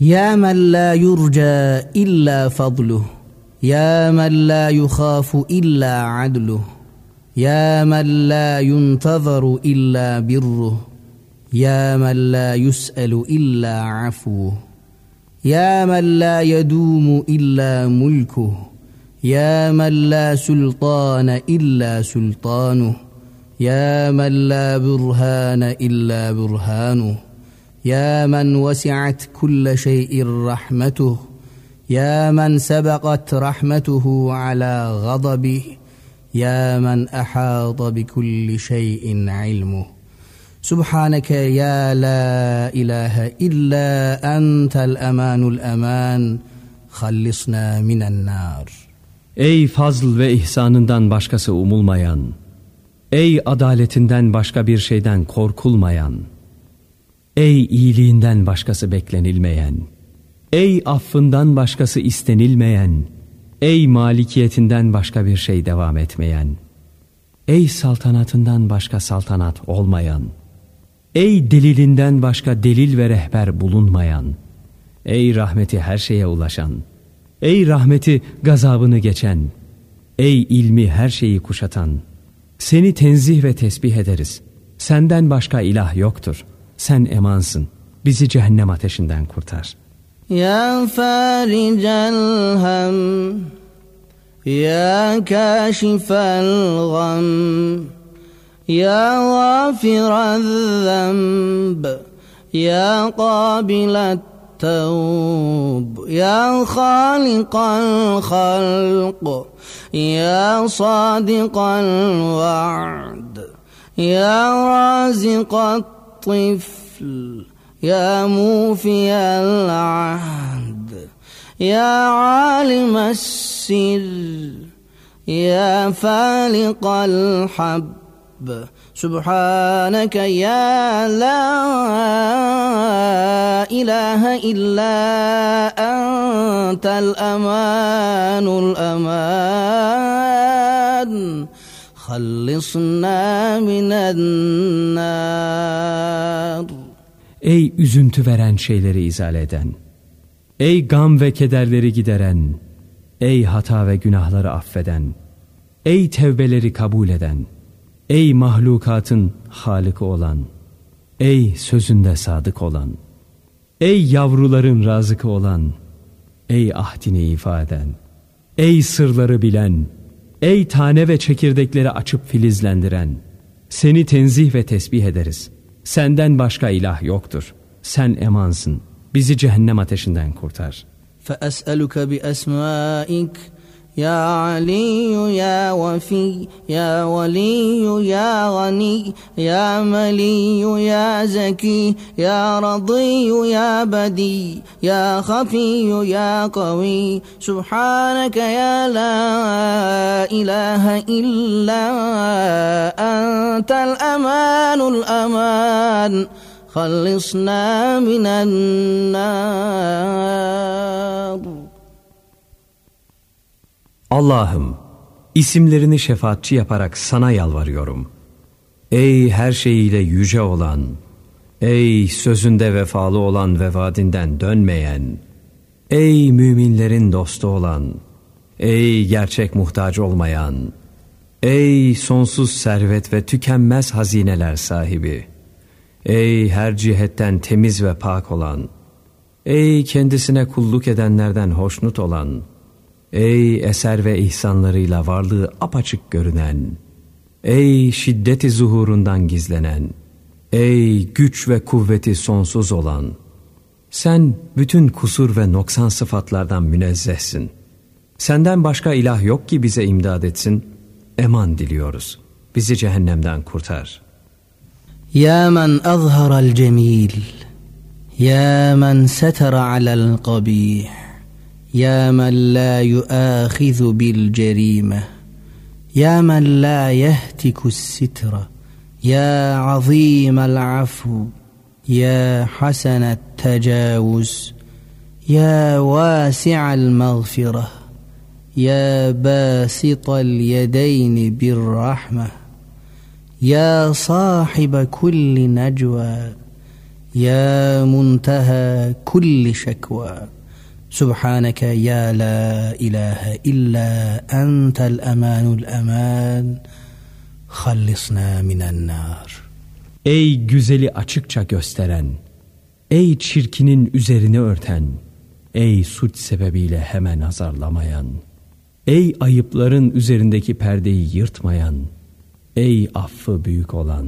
يا من لا يرجى إلا فضله. يا من لا يخاف إلا عدله. يا من لا ينتظر إلا بره. يا من لا يسأل إلا عفوه. يا من لا يدوم إلا ملكه. يا من لا سلطان إلا سلطانه. يا من لا برهان إلا برهانه. يا من وسعت كل شيء رحمته يا من سبقت رحمته على غضبه يا من أحاط بكل شيء علمه سبحانك يا لا إله إلا أنت الأمان الأمان خلصنا من النار Ey fazl ve ihsanından başkası umulmayan, ey adaletinden başka bir şeyden korkulmayan, ey iyiliğinden başkası beklenilmeyen, ey affından başkası istenilmeyen, ey malikiyetinden başka bir şey devam etmeyen, ey saltanatından başka saltanat olmayan, ey delilinden başka delil ve rehber bulunmayan, ey rahmeti her şeye ulaşan, Ey rahmeti gazabını geçen, ey ilmi her şeyi kuşatan, seni tenzih ve tesbih ederiz. Senden başka ilah yoktur Sen emansın. Bizi cehennem ateşinden kurtar. Ya faricel hem, ya kâşifel gam, ya gâfirel zemb, ya qabilet التوب يا خالق الخلق يا صادق الوعد يا رازق الطفل يا موفي العهد يا عالم السر يا فالق الحب سبحانك يا لا إله إلا أنت الأمان الأمان. خلصنا من النار Ey üzüntü veren şeyleri izale eden, ey gam ve kederleri gideren, ey hata ve günahları affeden, ey tevbeleri kabul eden, Ey mahlukatın Halık'ı olan, ey sözünde sadık olan, ey yavruların razıkı olan, ey ahdini ifaden, ey sırları bilen, ey tane ve çekirdekleri açıp filizlendiren, seni tenzih ve tesbih ederiz. Senden başka ilah yoktur. Sen emansın. Bizi cehennem ateşinden kurtar. فَأَسْأَلُكَ بِأَسْمَائِكَ يا علي يا وفي يا ولي يا غني يا ملي يا زكي يا رضي يا بدي يا خفي يا قوي. سبحانك يا لا إله إلا أنت الأمان الأمان. خلصنا من النار. Allah'ım isimlerini şefaatçi yaparak sana yalvarıyorum. Ey her şeyiyle yüce olan, ey sözünde vefalı olan ve vaadinden dönmeyen, ey müminlerin dostu olan, ey gerçek muhtaç olmayan, ey sonsuz servet ve tükenmez hazineler sahibi, ey her cihetten temiz ve pak olan, ey kendisine kulluk edenlerden hoşnut olan, Ey eser ve ihsanlarıyla varlığı apaçık görünen, ey şiddeti zuhurundan gizlenen, ey güç ve kuvveti sonsuz olan, sen bütün kusur ve noksan sıfatlardan münezzehsin. Senden başka ilah yok ki bize imdad etsin, eman diliyoruz. Bizi cehennemden kurtar. Ya men azharal cemil, ya men setera alel qabih, يا من لا يؤاخذ بالجريمة يا من لا يهتك الستر يا عظيم العفو يا حسن التجاوز يا واسع المغفرة يا باسط اليدين بالرحمة يا صاحب كل نجوى يا منتهى كل شكوى. سبحانك يا لا إله إلا أنت الأمان الأمان خلصنا من النار Ey güzeli açıkça gösteren, ey çirkinin üzerini örten, ey suç sebebiyle hemen azarlamayan, ey ayıpların üzerindeki perdeyi yırtmayan, ey affı büyük olan,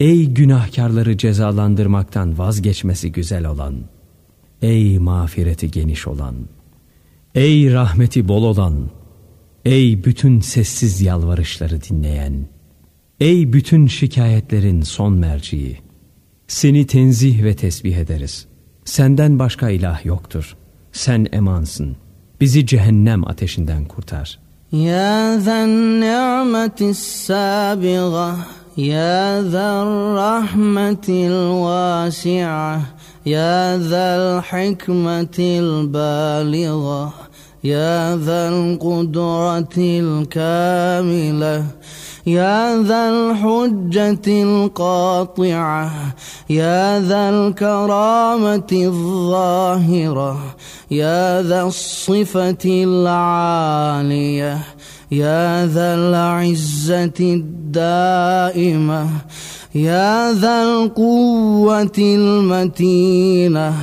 ey günahkarları cezalandırmaktan vazgeçmesi güzel olan, Ey mağfireti geniş olan, ey rahmeti bol olan, ey bütün sessiz yalvarışları dinleyen, Ey bütün şikayetlerin son merciği! Seni tenzih ve tesbih ederiz. Senden başka ilah yoktur. Sen emansın. Bizi cehennem ateşinden kurtar. Ya zen ni'metis sabiga Ya zel rahmetil vasi'a Ya zel hikmetil baliga Ya zel kudretil kamile يا ذا الحجة القاطعة يا ذا الكرامة الظاهرة يا ذا الصفة العالية يا ذا العزة الدائمة يا ذا القوة المتينة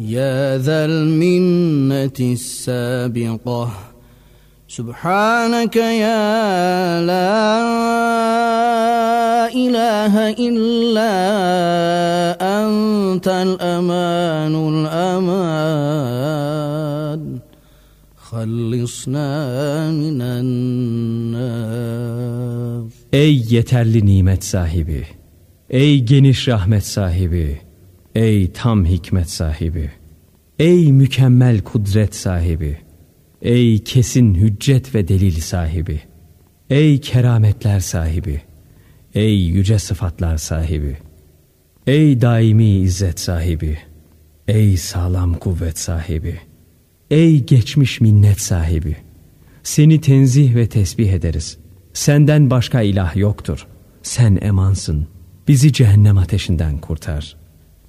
يا ذا المنة السابقة. سبحانك يا لا إله إلا أنت الأمان الأمان خلصنا من النار. Ey yeterli nimet sahibi, ey geniş rahmet sahibi, ey tam hikmet sahibi, ey mükemmel kudret sahibi, Ey kesin hüccet ve delil sahibi! Ey kerametler sahibi! Ey yüce sıfatlar sahibi! Ey daimi izzet sahibi! Ey sağlam kuvvet sahibi! Ey geçmiş minnet sahibi! Seni tenzih ve tesbih ederiz. Senden başka ilah yoktur. Sen emansın bizi cehennem ateşinden kurtar.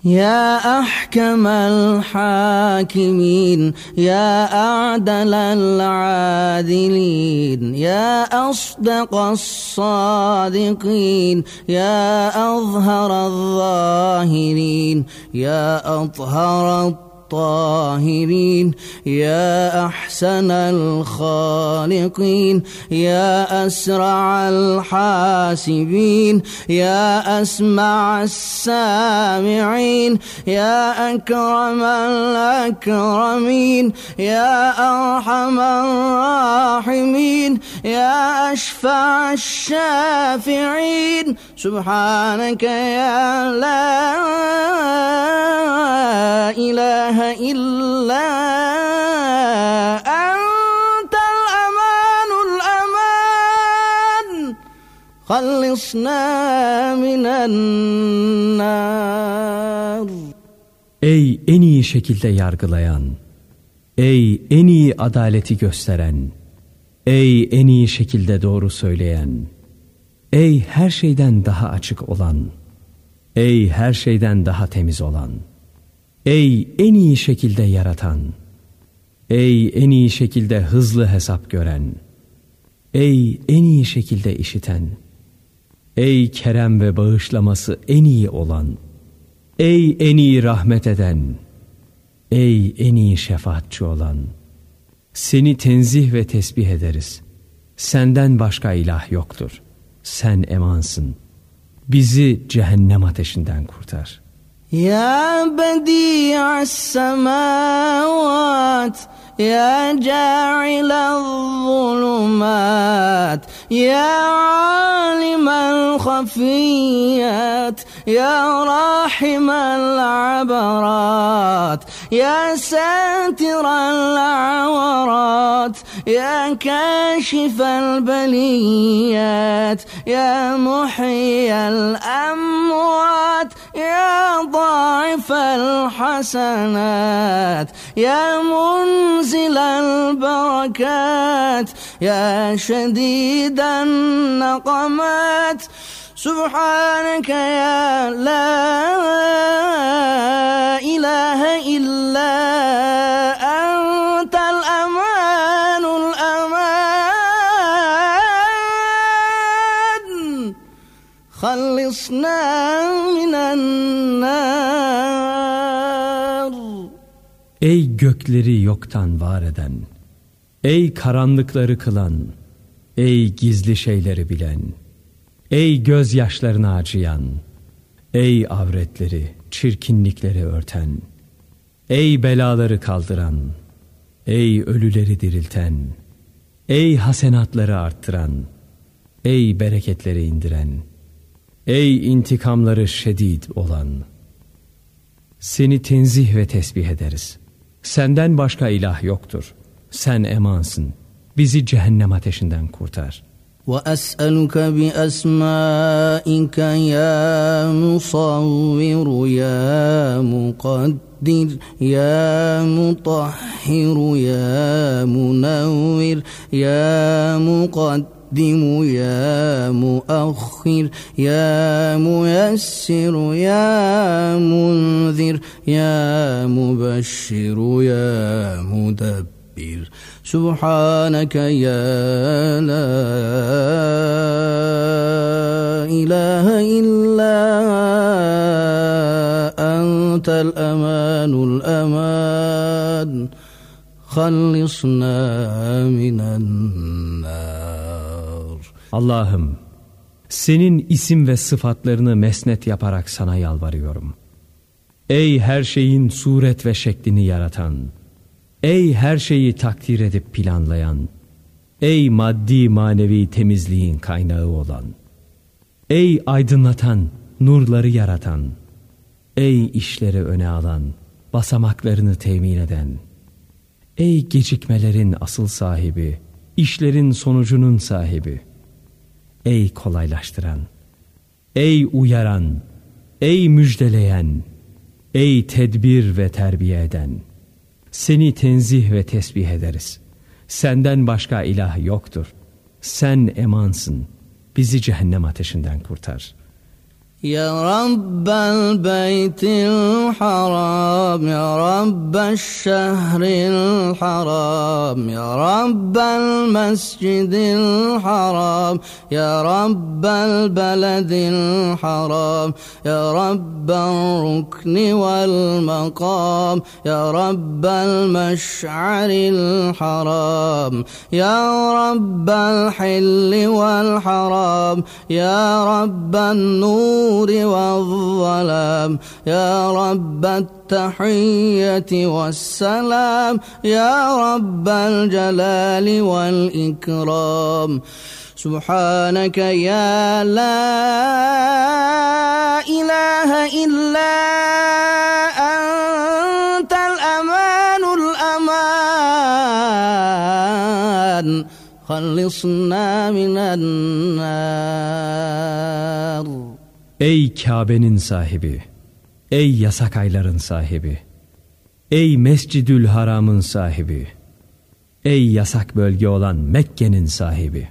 Ya ahkemel hakimin Ya a'delel adilin Ya asdakas sadikin Ya azharaz zahirin Ya atharat الطاهرين يا أحسن الخالقين يا أسرع الحاسبين يا أسمع السامعين يا أكرم الأكرمين يا أرحم الراحمين يا أشفع الشافعين. سبحانك يا لا اله إلا أنت الأمان الأمان خلصنا من النار Ey en iyi şekilde yargılayan, ey en iyi adaleti gösteren, ey en iyi şekilde doğru söyleyen, ey her şeyden daha açık olan, ey her şeyden daha temiz olan.'' Ey en iyi şekilde yaratan, ey en iyi şekilde hızlı hesap gören, ey en iyi şekilde işiten, ey kerem ve bağışlaması en iyi olan, ey en iyi rahmet eden, ey en iyi şefaatçi olan, seni tenzih ve tesbih ederiz. Senden başka ilah yoktur. Sen emansın. Bizi cehennem ateşinden kurtar.'' يا بديع السماوات يا جاعل الظلمات يا عالم الخفيات يا راحم العبرات يا ساتر العورات يا كاشف البليات يا محيي الأموات يا ضاعف الحسنات يا منزل البركات يا شديد النقمات. سبحانك يا لا إله إلا أنت الأمان الأمان. خلصنا من النار. Ey gökleri yoktan var eden, ey karanlıkları kılan, ey gizli şeyleri bilen, ey gözyaşlarını acıyan, ey avretleri, çirkinlikleri örten, ey belaları kaldıran, ey ölüleri dirilten, ey hasenatları arttıran, ey bereketleri indiren, ey intikamları şedid olan, seni tenzih ve tesbih ederiz.'' Senden başka ilah yoktur. Sen emansın. Bizi cehennem ateşinden kurtar. وأسألك بأسمائك يا مصور يا مقدر يا مطهر يا منور يا مقدر مقدم يا مؤخر يا ميسر يا منذر يا مبشر يا مدبر. سبحانك يا لا إله إلا أنت الأمان الأمان. خلصنا من النار. Allah'ım senin isim ve sıfatlarını mesnet yaparak sana yalvarıyorum. Ey her şeyin suret ve şeklini yaratan, ey her şeyi takdir edip planlayan, ey maddi manevi temizliğin kaynağı olan, ey aydınlatan, nurları yaratan, ey işleri öne alan, basamaklarını temin eden, ey gecikmelerin asıl sahibi, işlerin sonucunun sahibi.'' Ey kolaylaştıran, ey uyaran, ey müjdeleyen, ey tedbir ve terbiye eden. Seni tenzih ve tesbih ederiz. Senden başka ilah yoktur. Sen emansın. Bizi cehennem ateşinden kurtar.'' يا رب البيت الحرام يا رب الشهر الحرام يا رب المسجد الحرام يا رب البلد الحرام يا رب الركن والمقام يا رب المشعر الحرام يا رب الحل والحرام يا رب النور النور والظلام. يا رب التحية والسلام. يا رب الجلال والإكرام. سبحانك يا لا إله إلا أنت الأمان الأمان. خلصنا من النار. Ey Kabe'nin sahibi, ey yasak ayların sahibi, ey Mescidül Haram'ın sahibi, ey yasak bölge olan Mekke'nin sahibi,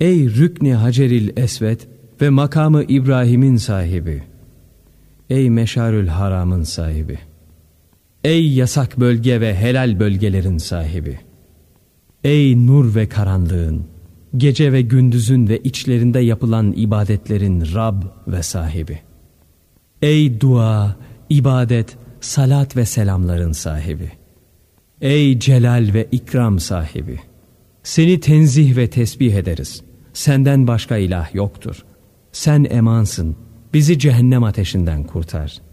ey Rükni Haceril Esvet ve makamı İbrahim'in sahibi, ey Meşarül Haram'ın sahibi, ey yasak bölge ve helal bölgelerin sahibi, ey nur ve karanlığın, gece ve gündüzün ve içlerinde yapılan ibadetlerin Rab ve sahibi. Ey dua, ibadet, salat ve selamların sahibi. Ey celal ve ikram sahibi. Seni tenzih ve tesbih ederiz. Senden başka ilah yoktur. Sen emansın. Bizi cehennem ateşinden kurtar.''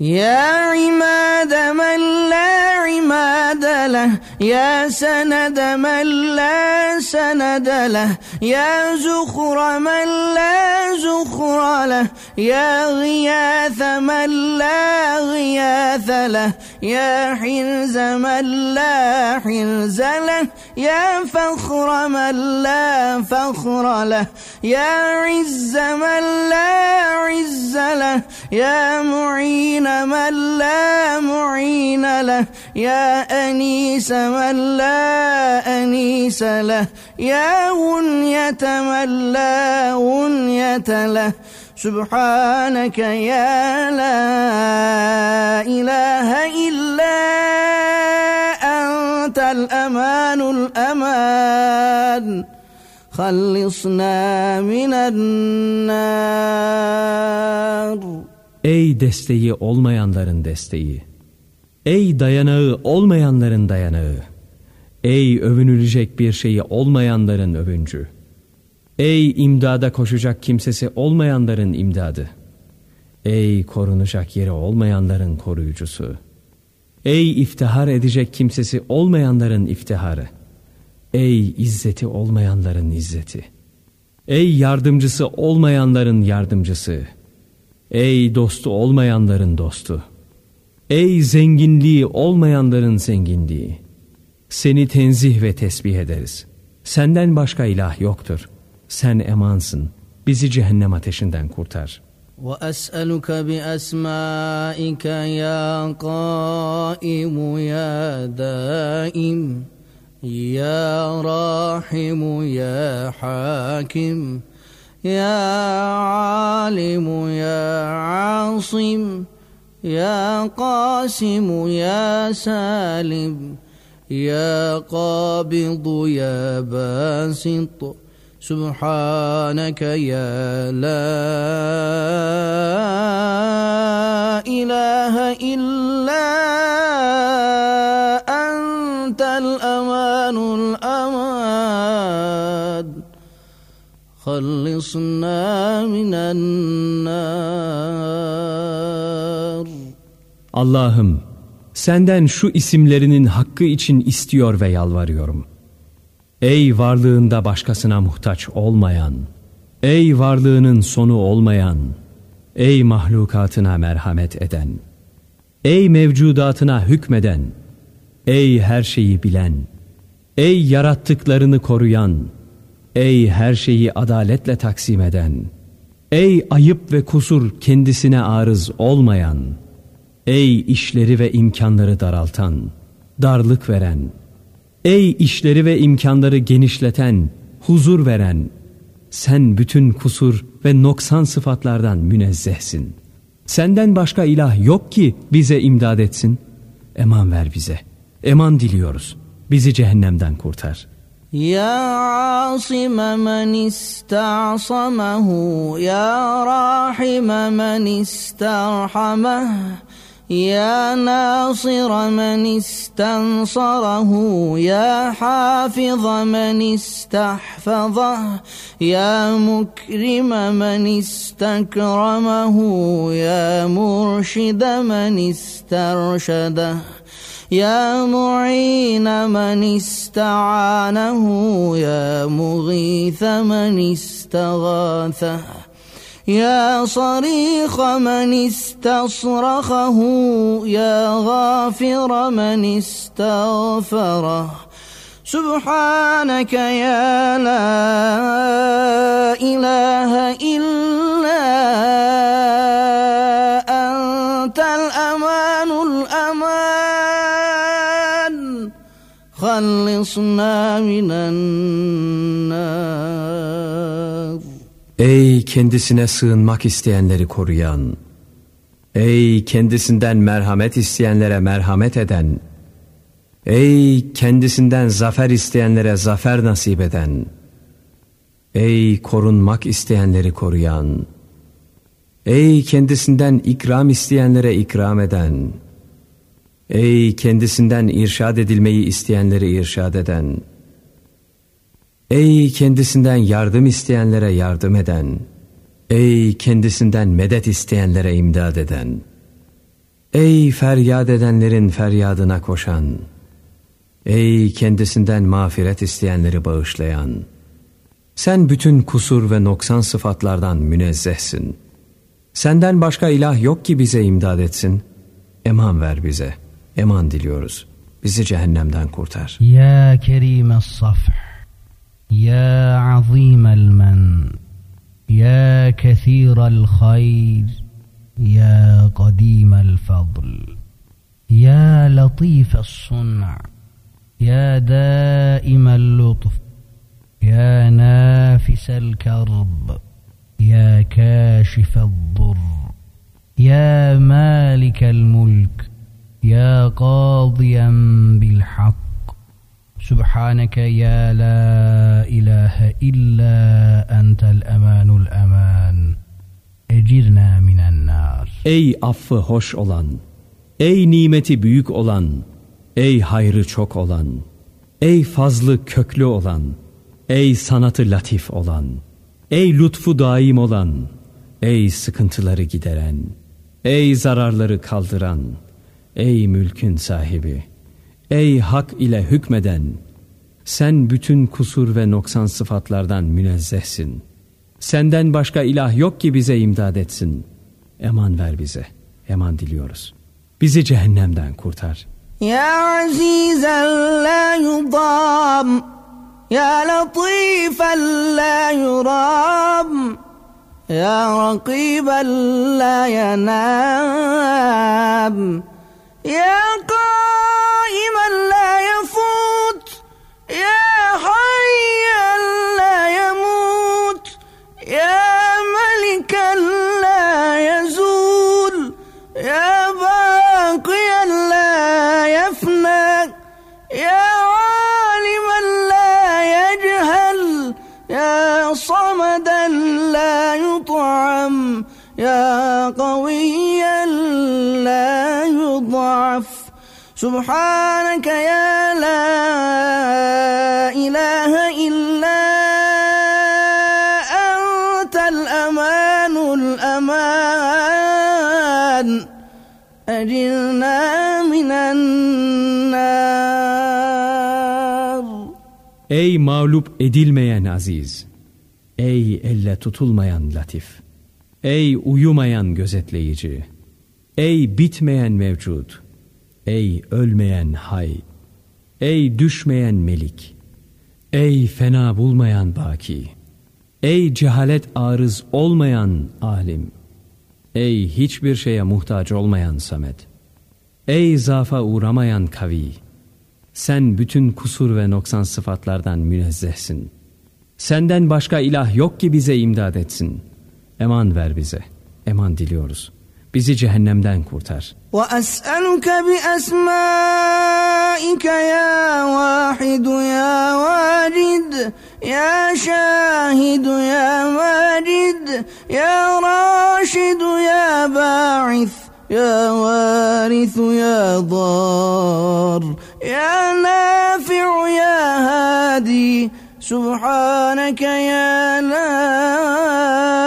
يا عماد من لا عماد له يا سند من لا سند له يا زخر من لا زخر له يا غياث من لا غياث له يا حرز من لا حرز له يا فخر من لا فخر له يا عز من لا عز له يا معين من لا معين له. يا أنيس من لا أنيس له. يا غنية من لا غنية له. سبحانك يا لا إله إلا أنت الأمان الأمان. خلصنا من النار. Ey desteği olmayanların desteği! Ey dayanağı olmayanların dayanağı! Ey övünülecek bir şeyi olmayanların övüncü! Ey imdada koşacak kimsesi olmayanların imdadı! Ey korunacak yeri olmayanların koruyucusu! Ey iftihar edecek kimsesi olmayanların iftiharı! Ey izzeti olmayanların izzeti! Ey yardımcısı olmayanların yardımcısı! Ey dostu olmayanların dostu! Ey zenginliği olmayanların zenginliği! Seni tenzih ve tesbih ederiz. Senden başka ilah yoktur. Sen emansın. Bizi cehennem ateşinden kurtar. وأسألك بأسمائك يا قائم يا دائم يا راحم يا حاكم يا عالم يا عاصم يا قاسم يا سالم يا قابض يا باسط سبحانك يا لا إله إلا خلصنا من النار Allah'ım senden şu isimlerinin hakkı için istiyor ve yalvarıyorum. Ey varlığında başkasına muhtaç olmayan, ey varlığının sonu olmayan, ey mahlukatına merhamet eden, ey mevcudatına hükmeden, ey her şeyi bilen, ey yarattıklarını koruyan, Ey her şeyi adaletle taksim eden, ey ayıp ve kusur kendisine arız olmayan, ey işleri ve imkanları daraltan, darlık veren, Ey işleri ve imkanları genişleten, huzur veren, sen bütün kusur ve noksan sıfatlardan münezzehsin. Senden başka ilah yok ki bize imdad etsin. Eman ver bize. Eman diliyoruz. Bizi cehennemden kurtar. Ya asime men ista'samahu Ya rahime men istarhameh يا ناصر من استنصره يا حافظ من استحفظه يا مكرم من استكرمه يا مرشد من استرشده. يا معين من استعانه يا مغيث من استغاثه يا صريخ من استصرخه يا غافر من استغفره. سبحانك يا لا إله إلا أنت الأمان خلصنا من النار Ey kendisine sığınmak isteyenleri koruyan, ey kendisinden merhamet isteyenlere merhamet eden, ey kendisinden zafer isteyenlere zafer nasip eden, ey korunmak isteyenleri koruyan, ey kendisinden ikram isteyenlere ikram eden, Ey kendisinden irşad edilmeyi isteyenleri irşad eden, Ey kendisinden yardım isteyenlere yardım eden, ey kendisinden medet isteyenlere imdad eden, ey feryat edenlerin feryadına koşan, ey kendisinden mağfiret isteyenleri bağışlayan, sen bütün kusur ve noksan sıfatlardan münezzehsin. Senden başka ilah yok ki bize imdad etsin. Eman ver bize, eman diliyoruz. Bizi cehennemden kurtar. Ya Kerim Safh يا عظيم المن يا كثير الخير يا قديم الفضل يا لطيف الصنع يا دائم اللطف يا نافس الكرب يا كاشف الضر يا مالك الملك يا قاضيا بالحق سبحانك يا لا إله إلا أنت الأمان الأمان Ecirna minen nar. Ey affı hoş olan, ey nimeti büyük olan, ey hayrı çok olan, ey fazlı köklü olan, ey sanatı latif olan, ey lütfu daim olan, ey sıkıntıları gideren, ey zararları kaldıran, Ey mülkün sahibi, ey hak ile hükmeden, sen bütün kusur ve noksan sıfatlardan münezzehsin.'' Senden başka ilah yok ki bize imdad etsin. Eman ver bize. Eman diliyoruz. Bizi cehennemden kurtar. Ya azizen la yudam Ya latifan la yuram Ya rakiben la yanam 阳光。سبحانك يا لا إله إلا الأمان أجرنا من النار Ey mağlup edilmeyen aziz! Ey elle tutulmayan latif! Ey uyumayan gözetleyici! Ey bitmeyen mevcut! Ey ölmeyen hay! Ey düşmeyen melik! Ey fena bulmayan baki! Ey cehalet arız olmayan alim! Ey hiçbir şeye muhtaç olmayan Samet! Ey zafa uğramayan kavi! Sen bütün kusur ve noksan sıfatlardan münezzehsin. Senden başka ilah yok ki bize imdad etsin. Eman ver bize. Eman diliyoruz. Bizi cehennemden kurtar. وَأَسْأَلُكَ بِأَسْمَائِكَ يَا وَاحِدُ يَا وَاجِدُ يَا شَاهِدُ يَا مَاجِدُ يَا رَاشِدُ يَا بَاعِثُ يا وارث يا ضار يا نافع يا هادي سبحانك يا لا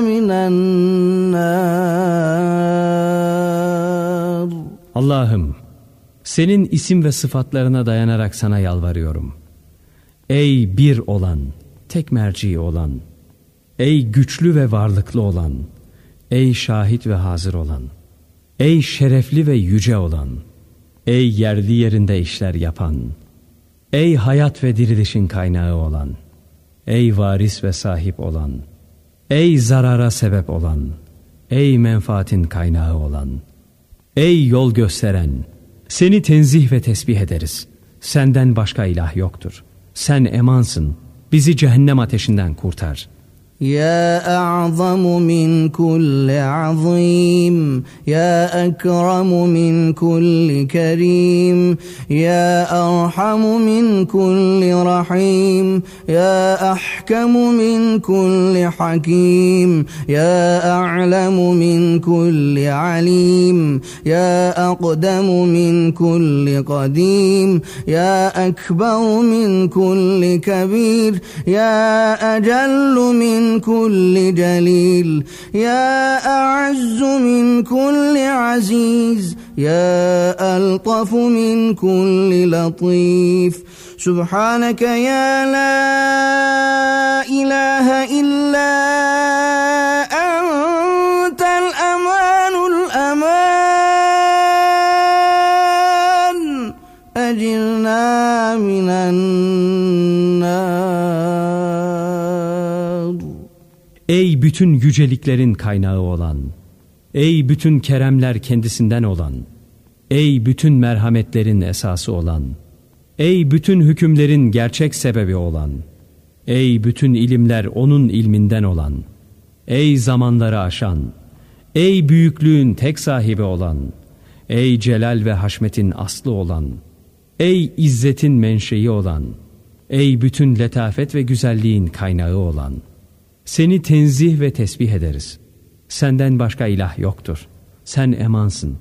من النار Allah'ım senin isim ve sıfatlarına dayanarak sana yalvarıyorum. Ey bir olan, tek merci olan, ey güçlü ve varlıklı olan, ey şahit ve hazır olan, ey şerefli ve yüce olan, ey yerli yerinde işler yapan, ey hayat ve dirilişin kaynağı olan, ey varis ve sahip olan, Ey zarara sebep olan, ey menfaatin kaynağı olan, ey yol gösteren, seni tenzih ve tesbih ederiz. Senden başka ilah yoktur. Sen emansın. Bizi cehennem ateşinden kurtar.'' يا أعظم من كل عظيم يا أكرم من كل كريم يا أرحم من كل رحيم يا أحكم من كل حكيم يا أعلم من كل عليم يا أقدم من كل قديم يا أكبر من كل كبير يا أجل من من كل جليل. يا أعز من كل عزيز. يا ألطف من كل لطيف. سبحانك يا لا إله إلا أنت الأمان الأمان. أجرنا من النار. Bütün yüceliklerin kaynağı olan, ey bütün keremler kendisinden olan, ey bütün merhametlerin esası olan, ey bütün hükümlerin gerçek sebebi olan, ey bütün ilimler onun ilminden olan, ey zamanları aşan, ey büyüklüğün tek sahibi olan, ey celal ve haşmetin aslı olan, ey izzetin menşei olan, ey bütün letafet ve güzelliğin kaynağı olan, seni tenzih ve tesbih ederiz. Senden başka ilah yoktur. Sen emansın.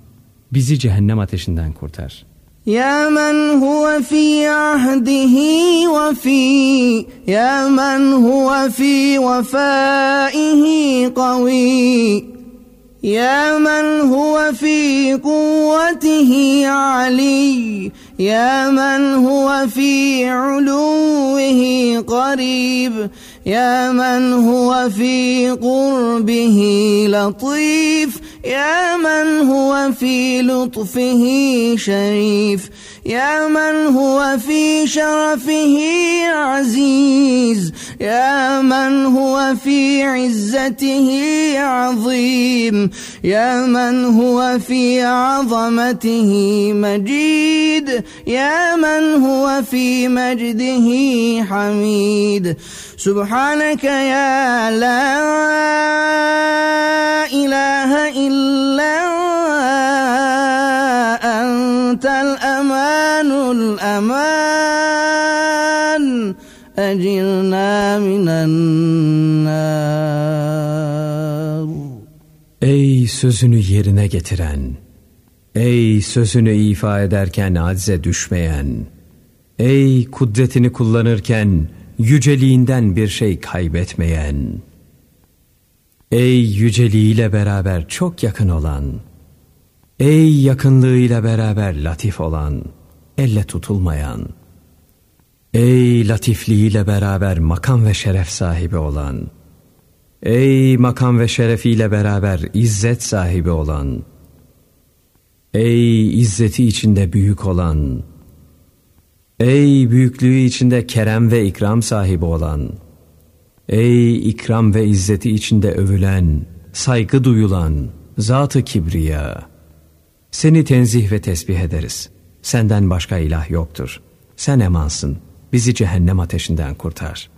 Bizi cehennem ateşinden kurtar. Ya men huve fi ahdihi ve fi Ya men huve fi vefaihi kavi يا من هو في قوته علي يا من هو في علوه قريب يا من هو في قربه لطيف يا من هو في لطفه شريف. يا من هو في شرفه عزيز يا من هو في عزته عظيم يا من هو في عظمته مجيد يا من هو في مجده حميد. سبحانك يا لا إله إلا أنت الأمان الأمان أجرنا من النار Ey sözünü yerine getiren, ey sözünü ifa ederken acze düşmeyen, ey kudretini kullanırken yüceliğinden bir şey kaybetmeyen, ey yüceliğiyle beraber çok yakın olan, Ey yakınlığıyla beraber latif olan, elle tutulmayan, ey latifliğiyle beraber makam ve şeref sahibi olan, Ey makam ve şerefiyle beraber izzet sahibi olan, ey izzeti içinde büyük olan, ey büyüklüğü içinde kerem ve ikram sahibi olan, ey ikram ve izzeti içinde övülen, saygı duyulan, zatı kibriya, seni tenzih ve tesbih ederiz. Senden başka ilah yoktur. Sen emansın. Bizi cehennem ateşinden kurtar.''